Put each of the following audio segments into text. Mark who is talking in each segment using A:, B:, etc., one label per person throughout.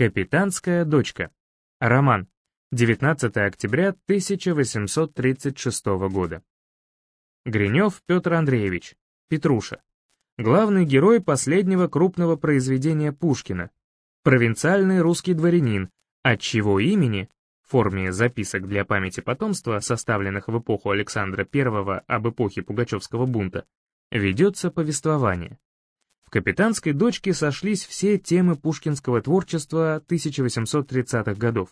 A: Капитанская дочка. Роман. 19 октября 1836 года. Гринев Петр Андреевич. Петруша. Главный герой последнего крупного произведения Пушкина. Провинциальный русский дворянин, от чего имени, в форме записок для памяти потомства, составленных в эпоху Александра I об эпохе Пугачевского бунта, ведется повествование. В «Капитанской дочке» сошлись все темы пушкинского творчества 1830-х годов.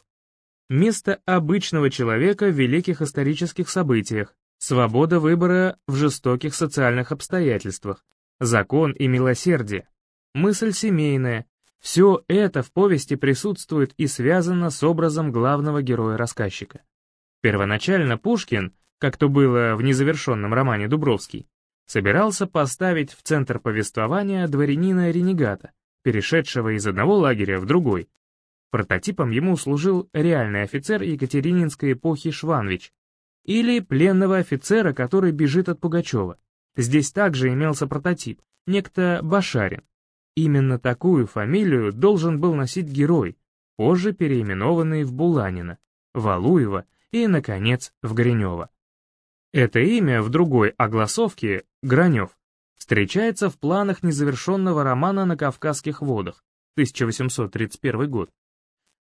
A: Место обычного человека в великих исторических событиях, свобода выбора в жестоких социальных обстоятельствах, закон и милосердие, мысль семейная, все это в повести присутствует и связано с образом главного героя-рассказчика. Первоначально Пушкин, как то было в незавершенном романе Дубровский, собирался поставить в центр повествования дворянина-ренегата, перешедшего из одного лагеря в другой. Прототипом ему служил реальный офицер Екатерининской эпохи Шванвич, или пленного офицера, который бежит от Пугачева. Здесь также имелся прототип, некто Башарин. Именно такую фамилию должен был носить герой, позже переименованный в Буланина, Валуева и, наконец, в Гринева. Это имя в другой огласовке, Гранев, встречается в планах незавершенного романа «На Кавказских водах», 1831 год.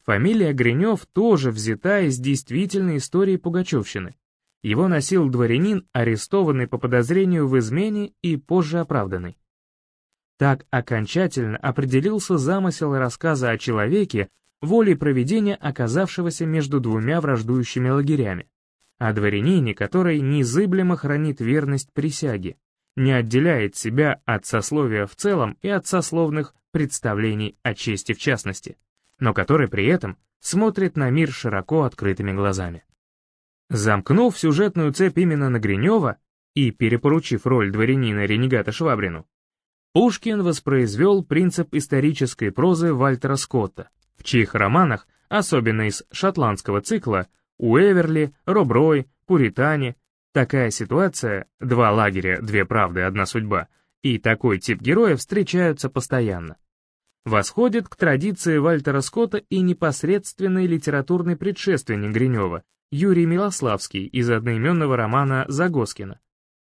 A: Фамилия Гринев тоже взята из действительной истории Пугачевщины. Его носил дворянин, арестованный по подозрению в измене и позже оправданный. Так окончательно определился замысел рассказа о человеке, волей проведения оказавшегося между двумя враждующими лагерями о дворянине, который незыблемо хранит верность присяге, не отделяет себя от сословия в целом и от сословных представлений о чести в частности, но который при этом смотрит на мир широко открытыми глазами. Замкнув сюжетную цепь именно на Гринева и перепоручив роль дворянина-ренегата Швабрину, Пушкин воспроизвел принцип исторической прозы Вальтера Скотта, в чьих романах, особенно из шотландского цикла, у Эверли, Роброй, Пуритане. Такая ситуация, два лагеря, две правды, одна судьба, и такой тип героя встречаются постоянно. Восходит к традиции Вальтера Скотта и непосредственный литературный предшественник Гринева, Юрий Милославский из одноименного романа Загоскина.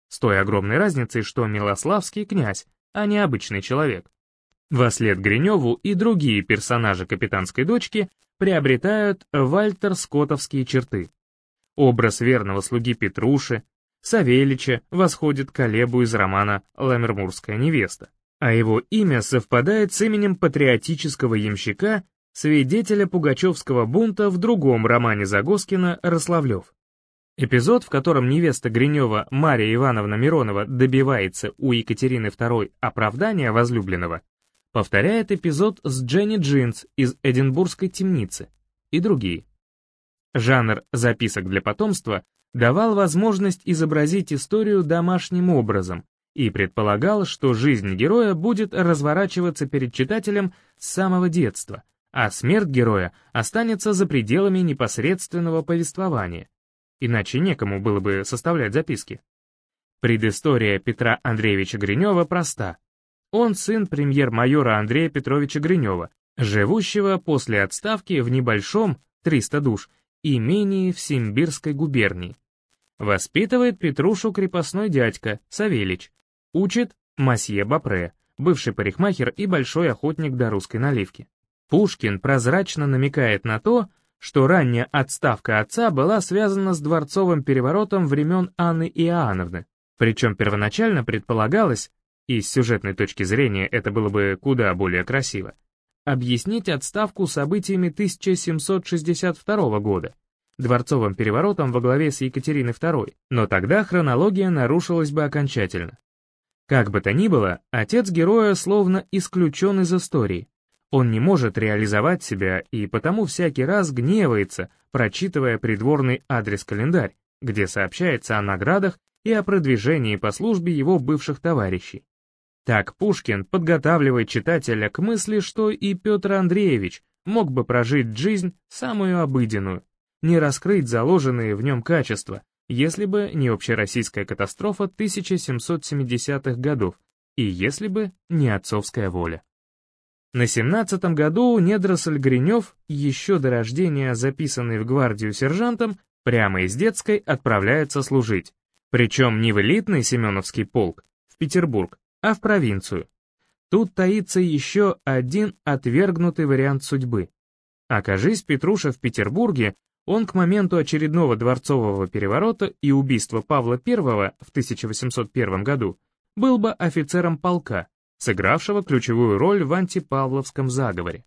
A: С той огромной разницей, что Милославский — князь, а не обычный человек. Вослед Гриневу и другие персонажи «Капитанской дочки» приобретают вальтер-скотовские черты. Образ верного слуги Петруши, Савелича восходит к Олебу из романа «Ламермурская невеста», а его имя совпадает с именем патриотического ямщика, свидетеля пугачевского бунта в другом романе Загоскина «Рославлев». Эпизод, в котором невеста Гринева Мария Ивановна Миронова добивается у Екатерины II оправдания возлюбленного, повторяет эпизод с Дженни Джинс из Эдинбургской темницы и другие. Жанр записок для потомства давал возможность изобразить историю домашним образом и предполагал, что жизнь героя будет разворачиваться перед читателем с самого детства, а смерть героя останется за пределами непосредственного повествования, иначе некому было бы составлять записки. Предыстория Петра Андреевича Гринева проста. Он сын премьер-майора Андрея Петровича Гринева, живущего после отставки в небольшом, 300 душ, имении в Симбирской губернии. Воспитывает Петрушу крепостной дядька, Савелич. Учит Масье Бапре, бывший парикмахер и большой охотник до русской наливки. Пушкин прозрачно намекает на то, что ранняя отставка отца была связана с дворцовым переворотом времен Анны Иоанновны, причем первоначально предполагалось, и с сюжетной точки зрения это было бы куда более красиво, объяснить отставку событиями 1762 года, дворцовым переворотом во главе с Екатериной II, но тогда хронология нарушилась бы окончательно. Как бы то ни было, отец героя словно исключен из истории. Он не может реализовать себя и потому всякий раз гневается, прочитывая придворный адрес-календарь, где сообщается о наградах и о продвижении по службе его бывших товарищей. Так Пушкин подготавливает читателя к мысли, что и Петр Андреевич мог бы прожить жизнь самую обыденную, не раскрыть заложенные в нем качества, если бы не общероссийская катастрофа 1770-х годов и если бы не отцовская воля. На семнадцатом году недоросль Гринев, еще до рождения записанный в гвардию сержантом, прямо из детской отправляется служить. Причем не в элитный Семеновский полк, в Петербург, а в провинцию. Тут таится еще один отвергнутый вариант судьбы. Окажись Петруша в Петербурге, он к моменту очередного дворцового переворота и убийства Павла I в 1801 году был бы офицером полка, сыгравшего ключевую роль в антипавловском заговоре.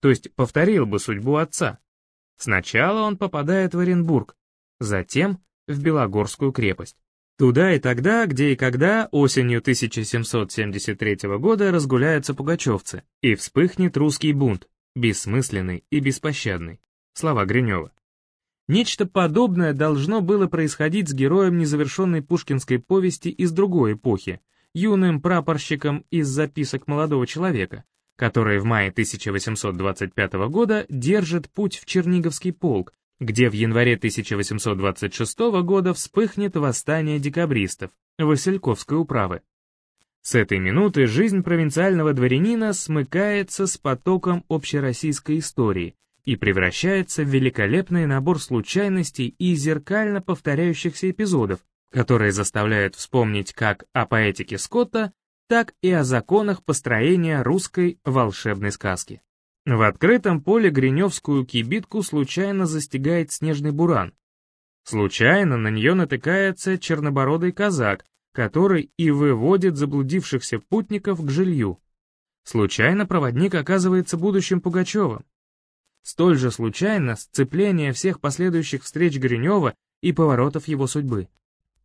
A: То есть повторил бы судьбу отца. Сначала он попадает в Оренбург, затем в Белогорскую крепость. Туда и тогда, где и когда осенью 1773 года разгуляются пугачевцы, и вспыхнет русский бунт, бессмысленный и беспощадный. Слова Гринева. Нечто подобное должно было происходить с героем незавершенной пушкинской повести из другой эпохи, юным прапорщиком из записок молодого человека, который в мае 1825 года держит путь в Черниговский полк, где в январе 1826 года вспыхнет восстание декабристов, Васильковской управы. С этой минуты жизнь провинциального дворянина смыкается с потоком общероссийской истории и превращается в великолепный набор случайностей и зеркально повторяющихся эпизодов, которые заставляют вспомнить как о поэтике Скотта, так и о законах построения русской волшебной сказки. В открытом поле Гриневскую кибитку случайно застигает снежный буран. Случайно на нее натыкается чернобородый казак, который и выводит заблудившихся путников к жилью. Случайно проводник оказывается будущим Пугачевым. Столь же случайно сцепление всех последующих встреч Гринева и поворотов его судьбы.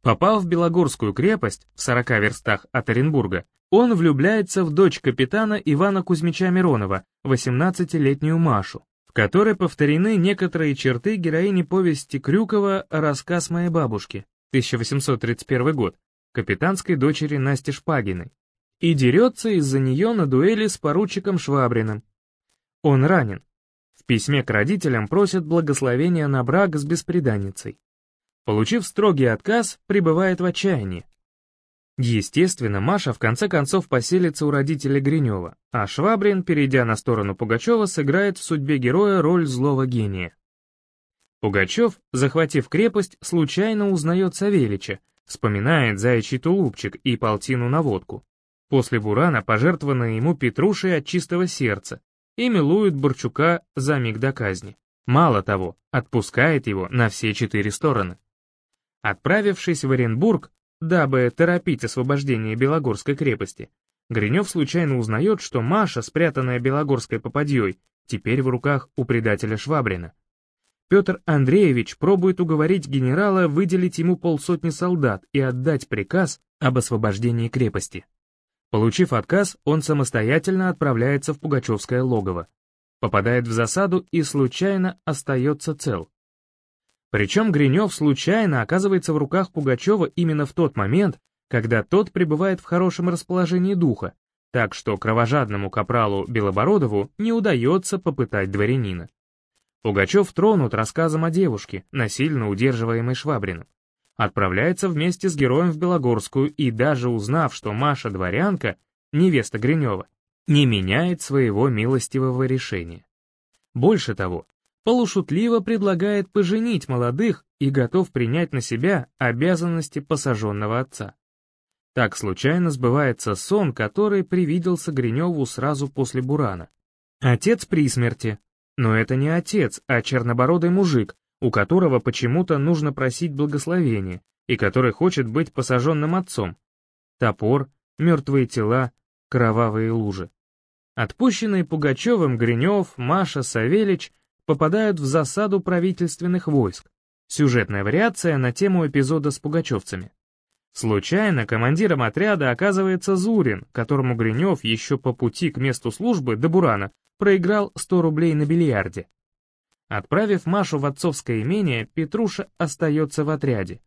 A: Попав в Белогорскую крепость, в 40 верстах от Оренбурга, он влюбляется в дочь капитана Ивана Кузьмича Миронова, 18-летнюю Машу, в которой повторены некоторые черты героини повести Крюкова «Рассказ моей бабушки», 1831 год, капитанской дочери Насти Шпагиной, и дерется из-за нее на дуэли с поручиком Швабриным. Он ранен. В письме к родителям просит благословения на брак с бесприданницей. Получив строгий отказ, пребывает в отчаянии. Естественно, Маша в конце концов поселится у родителей Гринева, а Швабрин, перейдя на сторону Пугачева, сыграет в судьбе героя роль злого гения. Пугачев, захватив крепость, случайно узнает Савелича, вспоминает заячий тулупчик и полтину на водку. После Бурана пожертвованная ему Петрушей от чистого сердца и милует Борчука за миг до казни. Мало того, отпускает его на все четыре стороны. Отправившись в Оренбург, дабы торопить освобождение Белогорской крепости, Гринев случайно узнает, что Маша, спрятанная Белогорской попадьей, теперь в руках у предателя Швабрина. Петр Андреевич пробует уговорить генерала выделить ему полсотни солдат и отдать приказ об освобождении крепости. Получив отказ, он самостоятельно отправляется в Пугачевское логово, попадает в засаду и случайно остается цел. Причем Гринев случайно оказывается в руках Пугачева именно в тот момент, когда тот пребывает в хорошем расположении духа, так что кровожадному капралу Белобородову не удается попытать дворянина. Пугачев тронут рассказом о девушке, насильно удерживаемой Швабриным. Отправляется вместе с героем в Белогорскую и даже узнав, что Маша дворянка, невеста Гринева, не меняет своего милостивого решения. Больше того, полушутливо предлагает поженить молодых и готов принять на себя обязанности посаженного отца. Так случайно сбывается сон, который привиделся Гриневу сразу после Бурана. Отец при смерти, но это не отец, а чернобородый мужик, у которого почему-то нужно просить благословения, и который хочет быть посаженным отцом. Топор, мертвые тела, кровавые лужи. Отпущенные Пугачевым Гринев, Маша, Савельич попадают в засаду правительственных войск. Сюжетная вариация на тему эпизода с пугачевцами. Случайно командиром отряда оказывается Зурин, которому Гринев еще по пути к месту службы до Бурана проиграл 100 рублей на бильярде. Отправив Машу в отцовское имение, Петруша остается в отряде.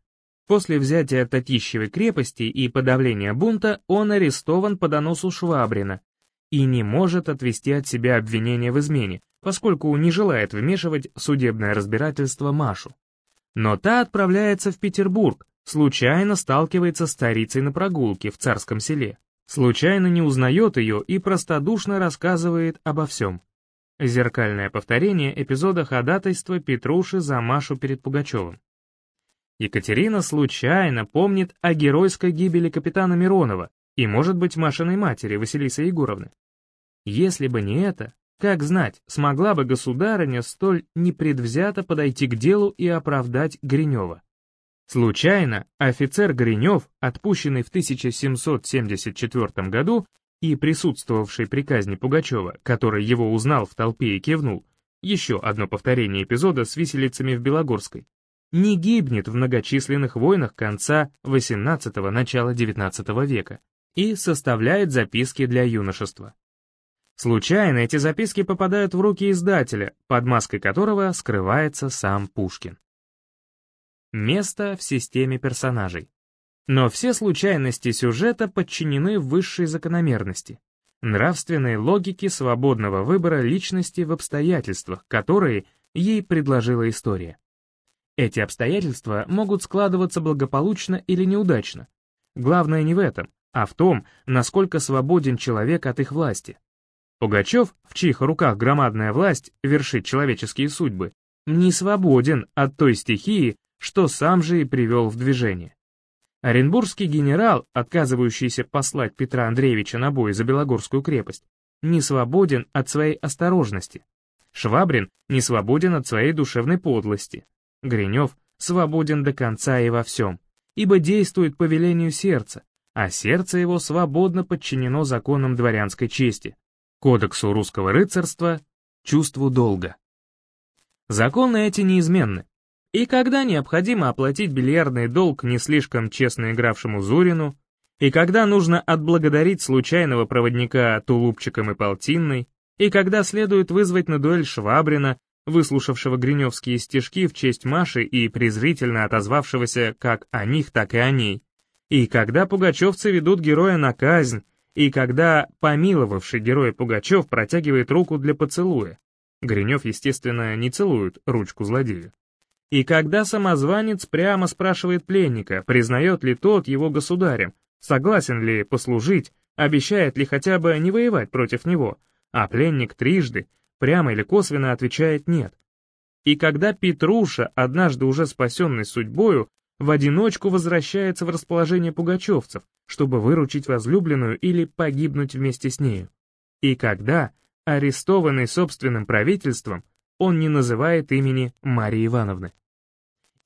A: После взятия Татищевой крепости и подавления бунта он арестован по доносу Швабрина и не может отвести от себя обвинение в измене, поскольку не желает вмешивать судебное разбирательство Машу. Но та отправляется в Петербург, случайно сталкивается с старицей на прогулке в царском селе. случайно не узнает ее и простодушно рассказывает обо всем. Зеркальное повторение эпизода ходатайства Петруши за Машу перед Пугачевым. Екатерина случайно помнит о геройской гибели капитана Миронова и, может быть, Машиной матери Василисы Егоровны. Если бы не это, как знать, смогла бы государыня столь непредвзято подойти к делу и оправдать Гринева? Случайно офицер Гринев, отпущенный в 1774 году и присутствовавший при казни Пугачева, который его узнал в толпе и кивнул, еще одно повторение эпизода с виселицами в Белогорской, не гибнет в многочисленных войнах конца XVIII – начала XIX века и составляет записки для юношества. Случайно эти записки попадают в руки издателя, под маской которого скрывается сам Пушкин. Место в системе персонажей. Но все случайности сюжета подчинены высшей закономерности, нравственной логике свободного выбора личности в обстоятельствах, которые ей предложила история. Эти обстоятельства могут складываться благополучно или неудачно. Главное не в этом, а в том, насколько свободен человек от их власти. Пугачев, в чьих руках громадная власть вершит человеческие судьбы, не свободен от той стихии, что сам же и привел в движение. Оренбургский генерал, отказывающийся послать Петра Андреевича на бой за Белогорскую крепость, не свободен от своей осторожности. Швабрин не свободен от своей душевной подлости. Гринев свободен до конца и во всем, ибо действует по велению сердца, а сердце его свободно подчинено законам дворянской чести, Кодексу русского рыцарства, чувству долга. Законы эти неизменны. И когда необходимо оплатить бильярдный долг не слишком честно игравшему Зурину, и когда нужно отблагодарить случайного проводника тулупчиком и полтинной, и когда следует вызвать на дуэль Швабрина, выслушавшего гриневские стишки в честь Маши и презрительно отозвавшегося как о них, так и о ней, и когда пугачевцы ведут героя на казнь, и когда помиловавший герой Пугачев протягивает руку для поцелуя. Гринев, естественно, не целует ручку злодею. И когда самозванец прямо спрашивает пленника, признает ли тот его государем, согласен ли послужить, обещает ли хотя бы не воевать против него, а пленник трижды, прямо или косвенно отвечает «нет». И когда Петруша, однажды уже спасенный судьбою, в одиночку возвращается в расположение пугачевцев, чтобы выручить возлюбленную или погибнуть вместе с нею. И когда, арестованный собственным правительством, он не называет имени Марии Ивановны.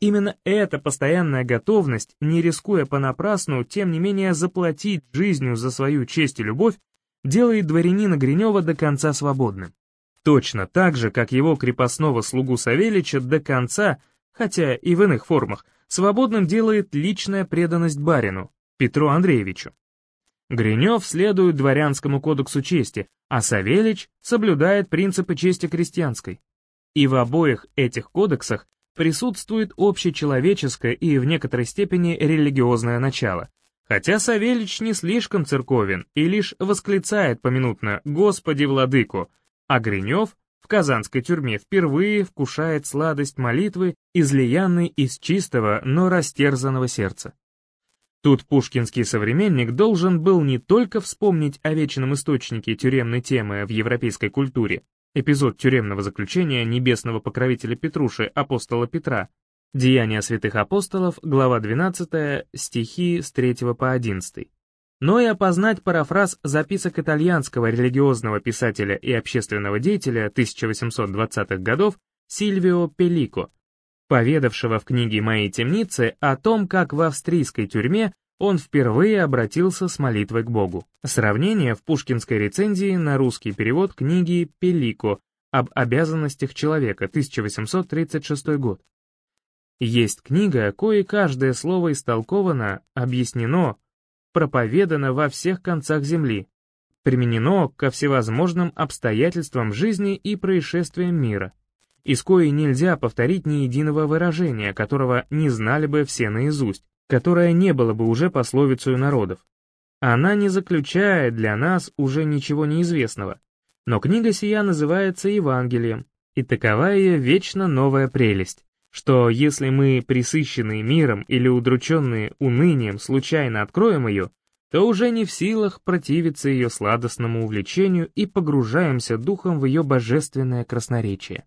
A: Именно эта постоянная готовность, не рискуя понапрасну, тем не менее заплатить жизнью за свою честь и любовь, делает дворянина Гринева до конца свободным. Точно так же, как его крепостного слугу Савельича до конца, хотя и в иных формах, свободным делает личная преданность барину, Петру Андреевичу. Гринев следует дворянскому кодексу чести, а Савельич соблюдает принципы чести крестьянской. И в обоих этих кодексах присутствует общечеловеческое и в некоторой степени религиозное начало, хотя Савельич не слишком церковен и лишь восклицает поминутно «Господи, владыку», а Гринев в казанской тюрьме впервые вкушает сладость молитвы, излиянной из чистого, но растерзанного сердца. Тут пушкинский современник должен был не только вспомнить о вечном источнике тюремной темы в европейской культуре, эпизод тюремного заключения небесного покровителя Петруши, апостола Петра, Деяния святых апостолов, глава 12, стихи с 3 по 11, но и опознать парафраз записок итальянского религиозного писателя и общественного деятеля 1820-х годов Сильвио Пеллико, поведавшего в книге «Мои темницы» о том, как в австрийской тюрьме он впервые обратился с молитвой к Богу. Сравнение в пушкинской рецензии на русский перевод книги Пеллико об обязанностях человека, 1836 год. Есть книга, кое каждое слово истолковано, объяснено, проповедано во всех концах земли, применено ко всевозможным обстоятельствам жизни и происшествиям мира, из коей нельзя повторить ни единого выражения, которого не знали бы все наизусть, которое не было бы уже пословицей народов. Она не заключает для нас уже ничего неизвестного, но книга сия называется Евангелием, и такова ее вечно новая прелесть что если мы, присыщенные миром или удрученные унынием, случайно откроем ее, то уже не в силах противиться ее сладостному увлечению и погружаемся духом в ее божественное красноречие.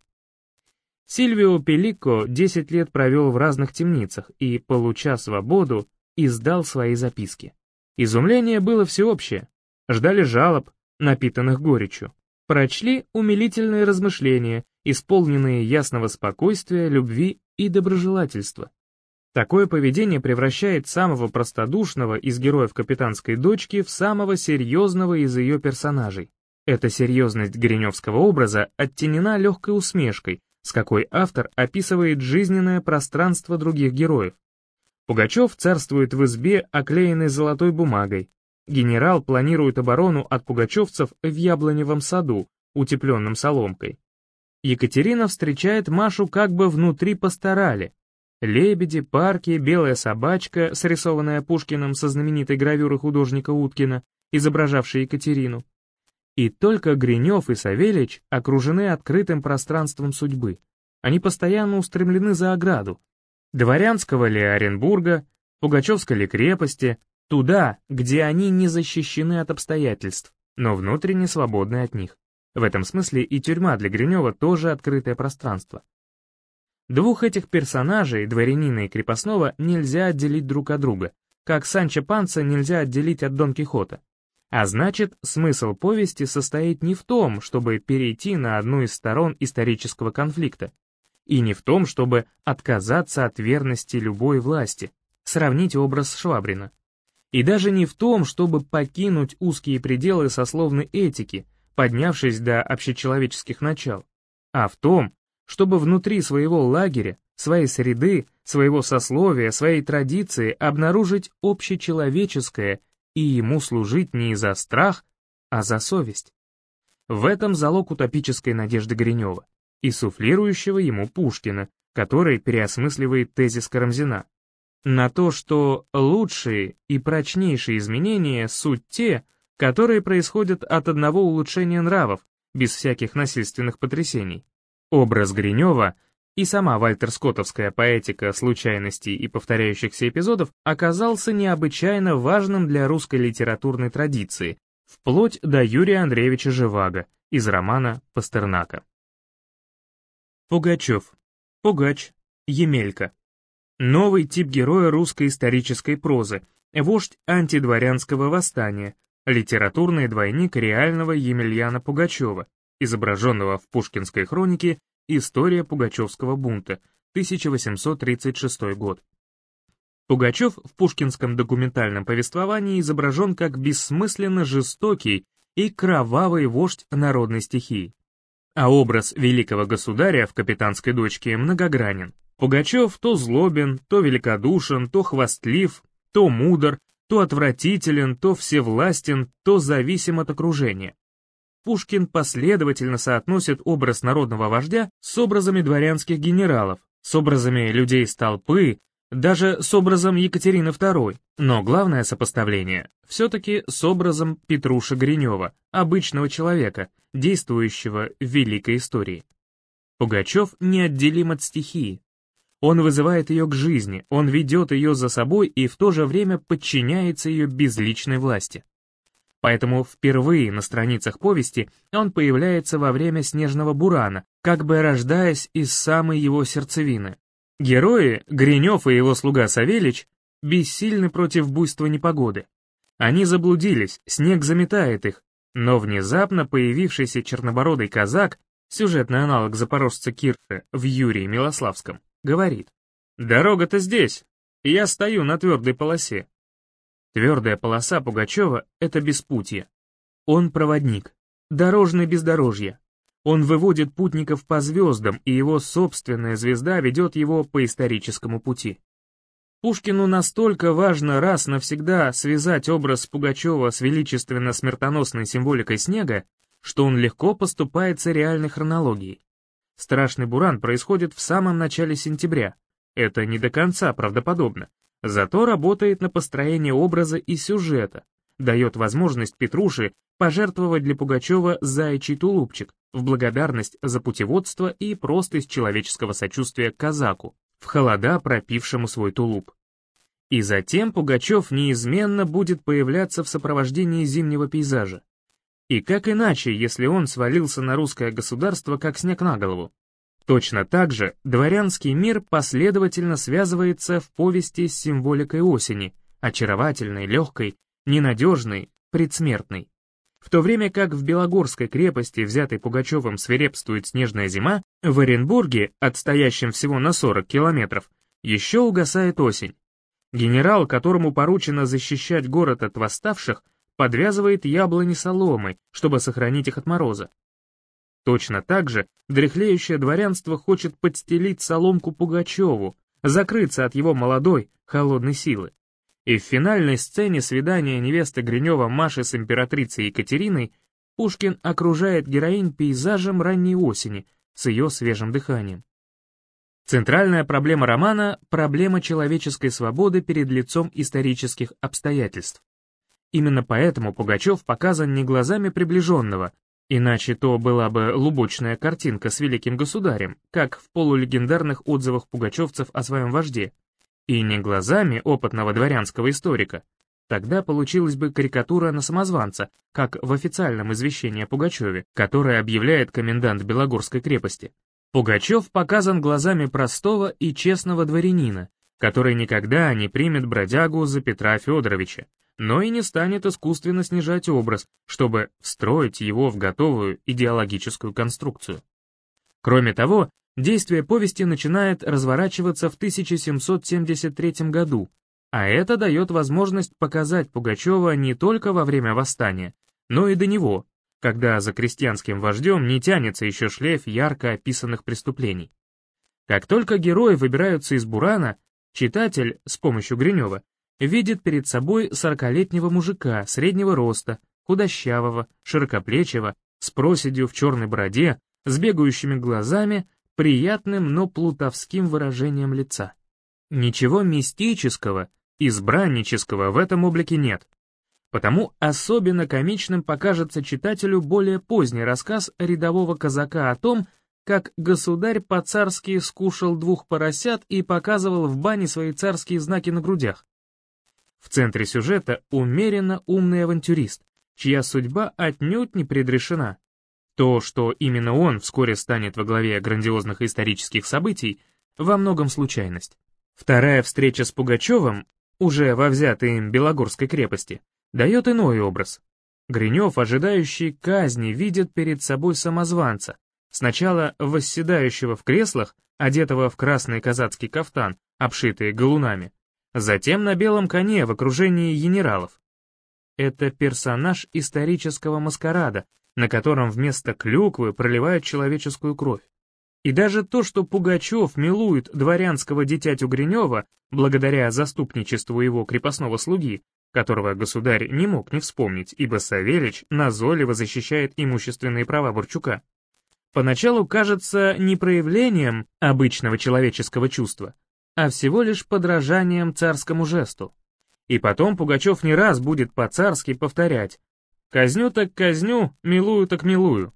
A: Сильвио Пелико 10 лет провел в разных темницах и, получа свободу, издал свои записки. Изумление было всеобщее. Ждали жалоб, напитанных горечью. Прочли умилительные размышления, исполненные ясного спокойствия, любви и доброжелательства. Такое поведение превращает самого простодушного из героев капитанской дочки в самого серьезного из ее персонажей. Эта серьезность Гриневского образа оттенена легкой усмешкой, с какой автор описывает жизненное пространство других героев. Пугачев царствует в избе, оклеенной золотой бумагой. Генерал планирует оборону от пугачевцев в яблоневом саду, утепленном соломкой. Екатерина встречает Машу как бы внутри постарали. Лебеди, парки, белая собачка, срисованная Пушкиным со знаменитой гравюры художника Уткина, изображавшей Екатерину. И только Гринев и Савельич окружены открытым пространством судьбы. Они постоянно устремлены за ограду. Дворянского ли Оренбурга, Пугачевской ли крепости, туда, где они не защищены от обстоятельств, но внутренне свободны от них. В этом смысле и тюрьма для Гринева тоже открытое пространство. Двух этих персонажей, дворянина и крепостного, нельзя отделить друг от друга, как Санчо Панца нельзя отделить от Дон Кихота. А значит, смысл повести состоит не в том, чтобы перейти на одну из сторон исторического конфликта, и не в том, чтобы отказаться от верности любой власти, сравнить образ Швабрина. И даже не в том, чтобы покинуть узкие пределы сословной этики, поднявшись до общечеловеческих начал, а в том, чтобы внутри своего лагеря, своей среды, своего сословия, своей традиции обнаружить общечеловеческое и ему служить не за страх, а за совесть. В этом залог утопической надежды Гринева и суфлирующего ему Пушкина, который переосмысливает тезис Карамзина. На то, что лучшие и прочнейшие изменения — суть те, которые происходят от одного улучшения нравов, без всяких насильственных потрясений. Образ Гринева — и сама вальтерскоттовская поэтика случайностей и повторяющихся эпизодов оказался необычайно важным для русской литературной традиции, вплоть до Юрия Андреевича Живаго из романа Пастернака. Пугачев. Пугач. Емелька. Новый тип героя русской исторической прозы, вождь антидворянского восстания, литературный двойник реального Емельяна Пугачева, изображенного в пушкинской хронике История Пугачевского бунта, 1836 год. Пугачев в пушкинском документальном повествовании изображен как бессмысленно жестокий и кровавый вождь народной стихии. А образ великого государя в «Капитанской дочке» многогранен. Пугачев то злобен, то великодушен, то хвастлив, то мудр, то отвратителен, то всевластен, то зависим от окружения. Пушкин последовательно соотносит образ народного вождя с образами дворянских генералов, с образами людей из толпы, даже с образом Екатерины II, но главное сопоставление все-таки с образом Петруша Гринева, обычного человека, действующего в великой истории. Пугачев неотделим от стихии. Он вызывает ее к жизни, он ведет ее за собой и в то же время подчиняется ее безличной власти. Поэтому впервые на страницах повести он появляется во время снежного бурана, как бы рождаясь из самой его сердцевины. Герои, Гринев и его слуга Савельич, бессильны против буйства непогоды. Они заблудились, снег заметает их, но внезапно появившийся чернобородый казак, сюжетный аналог запорожца Кирша в Юрии Милославском, говорит, «Дорога-то здесь, я стою на твердой полосе, Твердая полоса Пугачева — это беспутье. Он проводник, дорожный бездорожье. Он выводит путников по звездам, и его собственная звезда ведет его по историческому пути. Пушкину настолько важно раз навсегда связать образ Пугачева с величественно-смертоносной символикой снега, что он легко поступается реальной хронологией. Страшный буран происходит в самом начале сентября. Это не до конца правдоподобно, Зато работает на построение образа и сюжета, дает возможность Петруше пожертвовать для Пугачева заячий тулупчик в благодарность за путеводство и просто человеческого сочувствия к казаку, в холода пропившему свой тулуп. И затем Пугачев неизменно будет появляться в сопровождении зимнего пейзажа. И как иначе, если он свалился на русское государство, как снег на голову? Точно так же дворянский мир последовательно связывается в повести с символикой осени, очаровательной, легкой, ненадежной, предсмертной. В то время как в Белогорской крепости, взятой Пугачевым, свирепствует снежная зима, в Оренбурге, отстоящем всего на 40 километров, еще угасает осень. Генерал, которому поручено защищать город от восставших, подвязывает яблони соломой, чтобы сохранить их от мороза. Точно так же дряхлеющее дворянство хочет подстелить соломку Пугачеву, закрыться от его молодой, холодной силы. И в финальной сцене свидания невесты Гринева Маши с императрицей Екатериной Пушкин окружает героинь пейзажем ранней осени с ее свежим дыханием. Центральная проблема романа — проблема человеческой свободы перед лицом исторических обстоятельств. Именно поэтому Пугачев показан не глазами приближенного, иначе то была бы лубочная картинка с великим государем, как в полулегендарных отзывах пугачевцев о своем вожде, и не глазами опытного дворянского историка. Тогда получилась бы карикатура на самозванца, как в официальном извещении о Пугачеве, которое объявляет комендант Белогорской крепости. Пугачев показан глазами простого и честного дворянина, который никогда не примет бродягу за Петра Федоровича, но и не станет искусственно снижать образ, чтобы встроить его в готовую идеологическую конструкцию. Кроме того, Действие повести начинает разворачиваться в 1773 году, а это дает возможность показать Пугачева не только во время восстания, но и до него, когда за крестьянским вождем не тянется еще шлейф ярко описанных преступлений. Как только герои выбираются из Бурана, читатель, с помощью Гринева, видит перед собой сорокалетнего мужика среднего роста, худощавого, широкоплечего, с проседью в черной бороде, с бегающими глазами, приятным, но плутовским выражением лица. Ничего мистического, избраннического в этом облике нет. Потому особенно комичным покажется читателю более поздний рассказ рядового казака о том, как государь по-царски скушал двух поросят и показывал в бане свои царские знаки на грудях. В центре сюжета умеренно умный авантюрист, чья судьба отнюдь не предрешена. То, что именно он вскоре станет во главе грандиозных исторических событий, во многом случайность. Вторая встреча с Пугачевым, уже во взятой им Белогорской крепости, дает иной образ. Гринев, ожидающий казни, видит перед собой самозванца, сначала восседающего в креслах, одетого в красный казацкий кафтан, обшитый галунами, затем на белом коне в окружении генералов. Это персонаж исторического маскарада, на котором вместо клюквы проливают человеческую кровь. И даже то, что Пугачев милует дворянского дитятю Гринева, благодаря заступничеству его крепостного слуги, которого государь не мог не вспомнить, ибо Савельич назойливо защищает имущественные права Бурчука, поначалу кажется не проявлением обычного человеческого чувства, а всего лишь подражанием царскому жесту. И потом Пугачев не раз будет по-царски повторять Казню так казню, милую так милую.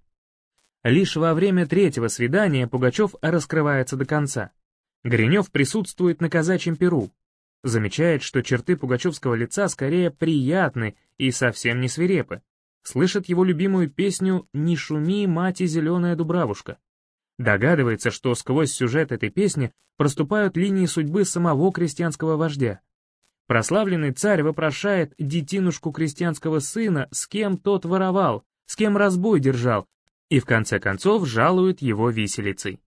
A: Лишь во время третьего свидания Пугачев раскрывается до конца. Гринев присутствует на казачьем перу. Замечает, что черты пугачевского лица скорее приятны и совсем не свирепы. Слышит его любимую песню «Не шуми, мать и зеленая дубравушка». Догадывается, что сквозь сюжет этой песни проступают линии судьбы самого крестьянского вождя. Прославленный царь вопрошает детинушку крестьянского сына, с кем тот воровал, с кем разбой держал, и в конце концов жалует его виселицей.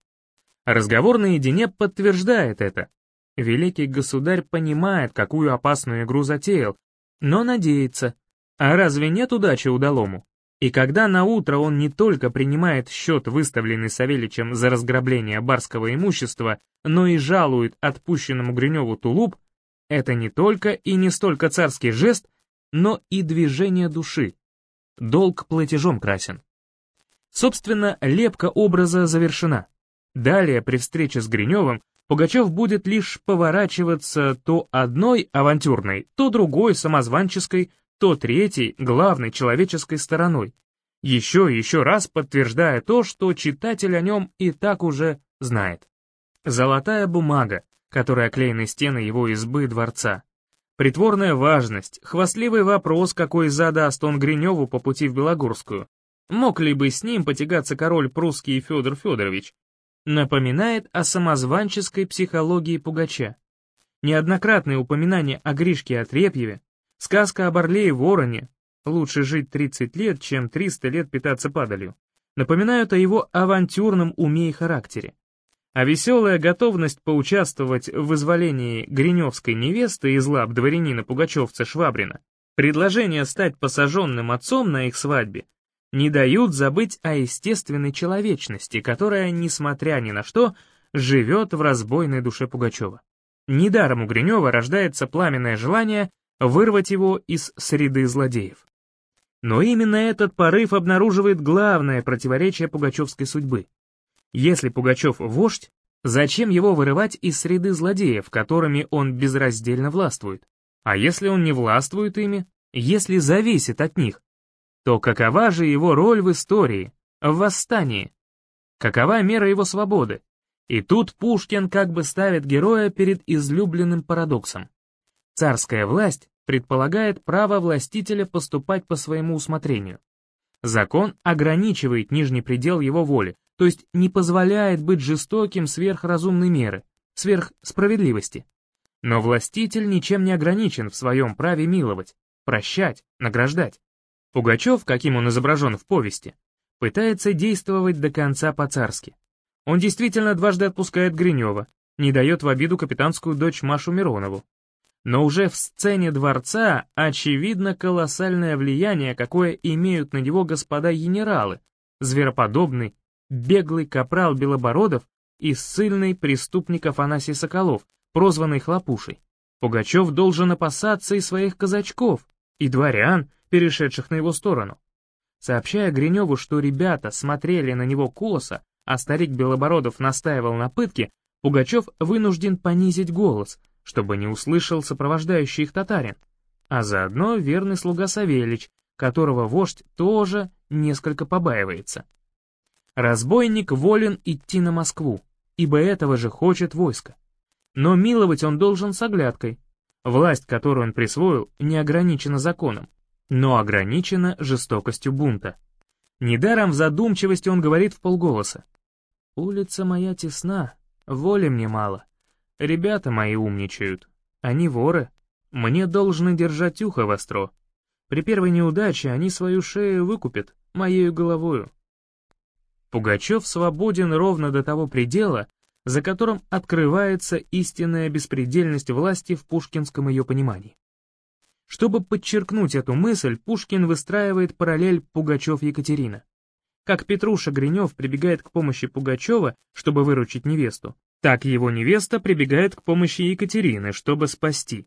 A: Разговор наедине подтверждает это. Великий государь понимает, какую опасную игру затеял, но надеется. А разве нет удачи удалому? И когда на утро он не только принимает счет, выставленный Савельичем за разграбление барского имущества, но и жалует отпущенному Гриневу тулуп, это не только и не столько царский жест, но и движение души. Долг платежом красен. Собственно, лепка образа завершена. Далее, при встрече с Гриневым, Пугачев будет лишь поворачиваться то одной авантюрной, то другой самозванческой, то третьей, главной человеческой стороной, еще и еще раз подтверждая то, что читатель о нем и так уже знает. Золотая бумага, которой оклеены стены его избы дворца, Притворная важность, хвастливый вопрос, какой задаст он Гриневу по пути в Белогорскую. Мог ли бы с ним потягаться король прусский Федор Федорович? Напоминает о самозванческой психологии Пугача. Неоднократные упоминания о Гришке Отрепьеве, сказка об Орле и Вороне, лучше жить 30 лет, чем 300 лет питаться падалью, напоминают о его авантюрном уме и характере. А веселая готовность поучаствовать в вызволении гриневской невесты из лап дворянина Пугачевца Швабрина, предложение стать посаженным отцом на их свадьбе, не дают забыть о естественной человечности, которая, несмотря ни на что, живет в разбойной душе Пугачева. Недаром у Гринева рождается пламенное желание вырвать его из среды злодеев. Но именно этот порыв обнаруживает главное противоречие пугачевской судьбы. Если Пугачев вождь, зачем его вырывать из среды злодеев, которыми он безраздельно властвует? А если он не властвует ими, если зависит от них, то какова же его роль в истории, в восстании? Какова мера его свободы? И тут Пушкин как бы ставит героя перед излюбленным парадоксом. Царская власть предполагает право властителя поступать по своему усмотрению. Закон ограничивает нижний предел его воли, то есть не позволяет быть жестоким сверх разумной меры, справедливости. Но властитель ничем не ограничен в своем праве миловать, прощать, награждать. Пугачев, каким он изображен в повести, пытается действовать до конца по-царски. Он действительно дважды отпускает Гринева, не дает в обиду капитанскую дочь Машу Миронову, но уже в сцене дворца очевидно колоссальное влияние, какое имеют на него господа генералы, звероподобный, беглый капрал Белобородов и ссыльный преступник Афанасий Соколов, прозванный Хлопушей. Пугачев должен опасаться и своих казачков, и дворян, перешедших на его сторону. Сообщая Гриневу, что ребята смотрели на него косо, а старик Белобородов настаивал на пытке, Пугачев вынужден понизить голос — чтобы не услышал сопровождающий их татарин, а заодно верный слуга Савельич, которого вождь тоже несколько побаивается. Разбойник волен идти на Москву, ибо этого же хочет войско. Но миловать он должен с оглядкой. Власть, которую он присвоил, не ограничена законом, но ограничена жестокостью бунта. Недаром в задумчивости он говорит в полголоса. «Улица моя тесна, воли мне мало. Ребята мои умничают. Они воры. Мне должны держать ухо востро. При первой неудаче они свою шею выкупят, моею головою. Пугачев свободен ровно до того предела, за которым открывается истинная беспредельность власти в пушкинском ее понимании. Чтобы подчеркнуть эту мысль, Пушкин выстраивает параллель Пугачев-Екатерина. Как Петруша Гринев прибегает к помощи Пугачева, чтобы выручить невесту, так его невеста прибегает к помощи Екатерины, чтобы спасти.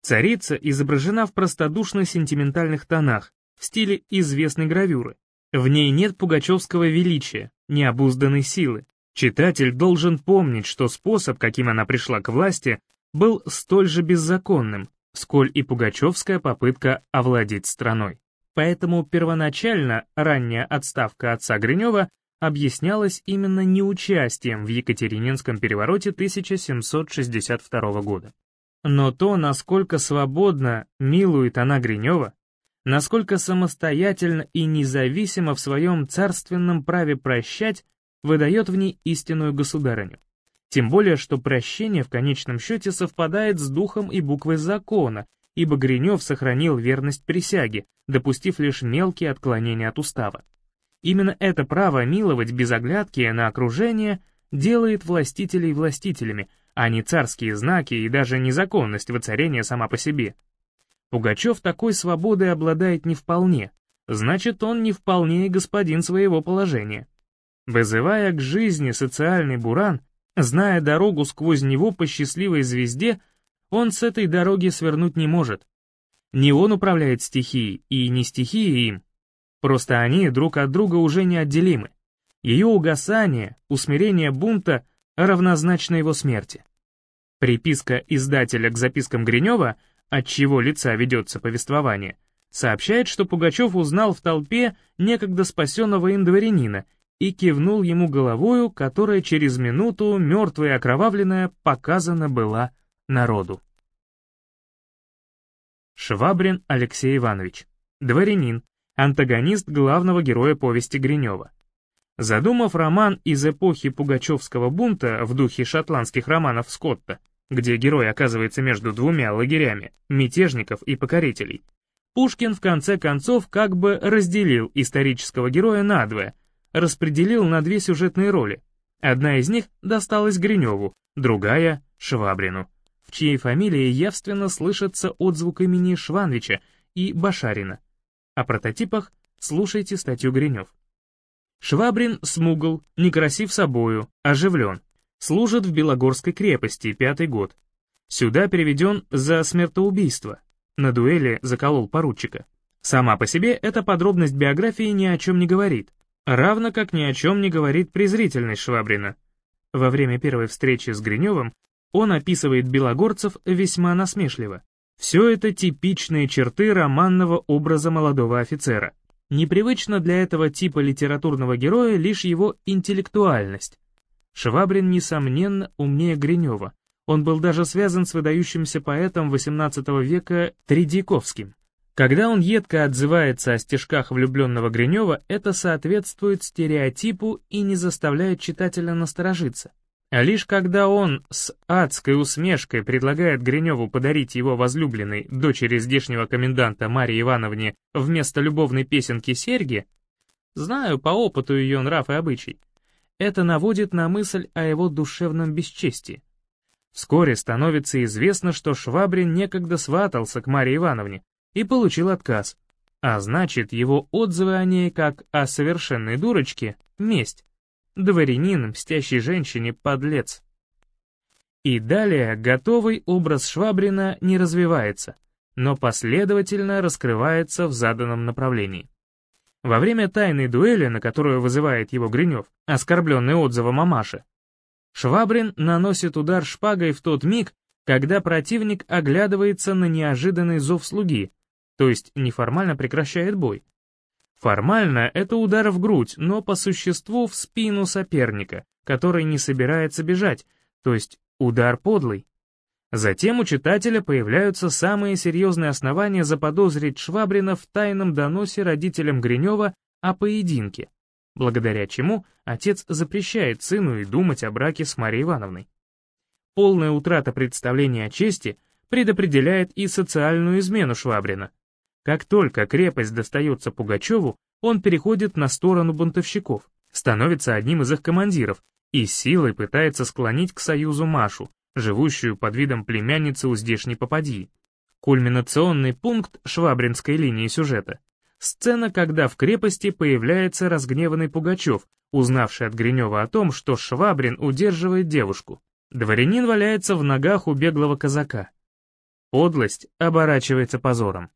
A: Царица изображена в простодушно-сентиментальных тонах, в стиле известной гравюры. В ней нет пугачевского величия, необузданной силы. Читатель должен помнить, что способ, каким она пришла к власти, был столь же беззаконным, сколь и пугачевская попытка овладеть страной. Поэтому первоначально ранняя отставка отца Гринева объяснялось именно неучастием в Екатерининском перевороте 1762 года. Но то, насколько свободно милует она Гринева, насколько самостоятельно и независимо в своем царственном праве прощать, выдает в ней истинную государыню. Тем более, что прощение в конечном счете совпадает с духом и буквой закона, ибо Гринев сохранил верность присяге, допустив лишь мелкие отклонения от устава. Именно это право миловать без оглядки на окружение делает властителей властителями, а не царские знаки и даже незаконность воцарения сама по себе. Пугачев такой свободой обладает не вполне, значит он не вполне и господин своего положения. Вызывая к жизни социальный буран, зная дорогу сквозь него по счастливой звезде, он с этой дороги свернуть не может. Не он управляет стихией, и не стихия им, Просто они друг от друга уже неотделимы. Ее угасание, усмирение бунта равнозначно его смерти. Приписка издателя к запискам Гринева, от чего лица ведется повествование, сообщает, что Пугачев узнал в толпе некогда спасенного им дворянина и кивнул ему головою, которая через минуту, мертвая и окровавленная, показана была народу. Швабрин Алексей Иванович. Дворянин, антагонист главного героя повести Гринева. Задумав роман из эпохи Пугачевского бунта в духе шотландских романов Скотта, где герой оказывается между двумя лагерями, мятежников и покорителей, Пушкин в конце концов как бы разделил исторического героя надвое, распределил на две сюжетные роли. Одна из них досталась Гриневу, другая — Швабрину, в чьей фамилии явственно слышится отзвук имени Шванвича и Башарина. О прототипах слушайте статью Гринев. Швабрин смугл, некрасив собою, оживлен. Служит в Белогорской крепости, пятый год. Сюда переведен за смертоубийство. На дуэли заколол поручика. Сама по себе эта подробность биографии ни о чем не говорит, равно как ни о чем не говорит презрительность Швабрина. Во время первой встречи с Гриневым он описывает белогорцев весьма насмешливо. Все это типичные черты романного образа молодого офицера. Непривычно для этого типа литературного героя лишь его интеллектуальность. Швабрин, несомненно, умнее Гринева. Он был даже связан с выдающимся поэтом XVIII века Тридьяковским. Когда он едко отзывается о стишках влюбленного Гринева, это соответствует стереотипу и не заставляет читателя насторожиться. А лишь когда он с адской усмешкой предлагает Гриневу подарить его возлюбленной, дочери здешнего коменданта Марии Ивановне, вместо любовной песенки серьги, знаю по опыту ее нрав и обычай, это наводит на мысль о его душевном бесчестии. Вскоре становится известно, что Швабрин некогда сватался к Марии Ивановне и получил отказ, а значит, его отзывы о ней как о совершенной дурочке — месть. Дворянин, мстящий женщине, подлец. И далее готовый образ Швабрина не развивается, но последовательно раскрывается в заданном направлении. Во время тайной дуэли, на которую вызывает его Гринев, оскорбленный отзывом о Маше, Швабрин наносит удар шпагой в тот миг, когда противник оглядывается на неожиданный зов слуги, то есть неформально прекращает бой. Формально это удар в грудь, но по существу в спину соперника, который не собирается бежать, то есть удар подлый. Затем у читателя появляются самые серьезные основания заподозрить Швабрина в тайном доносе родителям Гринева о поединке, благодаря чему отец запрещает сыну и думать о браке с Марией Ивановной. Полная утрата представления о чести предопределяет и социальную измену Швабрина, как только крепость достается Пугачеву, он переходит на сторону бунтовщиков, становится одним из их командиров и силой пытается склонить к союзу Машу, живущую под видом племянницы у здешней попадьи. Кульминационный пункт швабринской линии сюжета. Сцена, когда в крепости появляется разгневанный Пугачев, узнавший от Гринева о том, что Швабрин удерживает девушку. Дворянин валяется в ногах у беглого казака. Подлость оборачивается позором.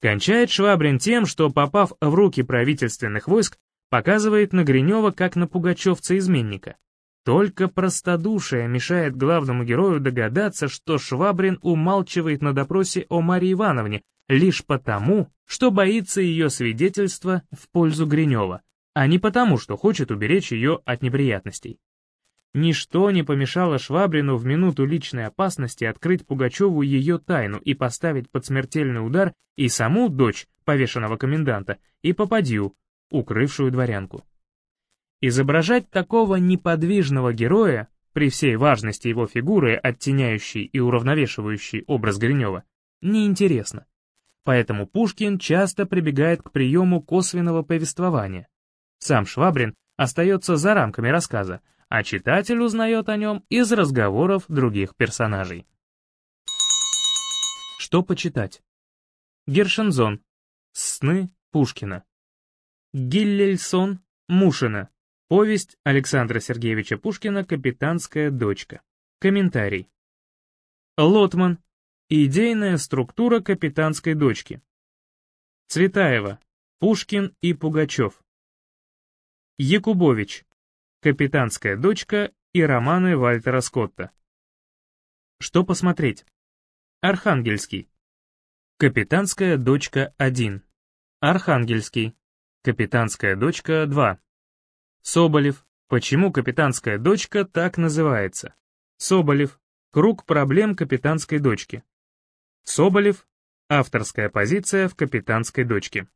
A: Кончает Швабрин тем, что, попав в руки правительственных войск, показывает на Гринева как на пугачевца-изменника. Только простодушие мешает главному герою догадаться, что Швабрин умалчивает на допросе о Марии Ивановне лишь потому, что боится ее свидетельства в пользу Гринева, а не потому, что хочет уберечь ее от неприятностей. Ничто не помешало Швабрину в минуту личной опасности открыть Пугачеву ее тайну и поставить под смертельный удар и саму дочь повешенного коменданта, и попадью, укрывшую дворянку. Изображать такого неподвижного героя, при всей важности его фигуры, оттеняющей и уравновешивающей образ Гринева, неинтересно. Поэтому Пушкин часто прибегает к приему косвенного повествования. Сам Швабрин остается за рамками рассказа, а читатель узнает о нем из разговоров других персонажей. Что почитать? Гершензон. Сны Пушкина. Гиллельсон Мушина. Повесть Александра Сергеевича Пушкина «Капитанская дочка». Комментарий. Лотман. Идейная структура капитанской дочки. Цветаева. Пушкин и Пугачев. Якубович. «Капитанская дочка» и романы Вальтера Скотта. Что посмотреть? Архангельский. Капитанская дочка 1. Архангельский. Капитанская дочка 2. Соболев. Почему капитанская дочка так называется? Соболев. Круг проблем капитанской дочки. Соболев. Авторская позиция в капитанской дочке.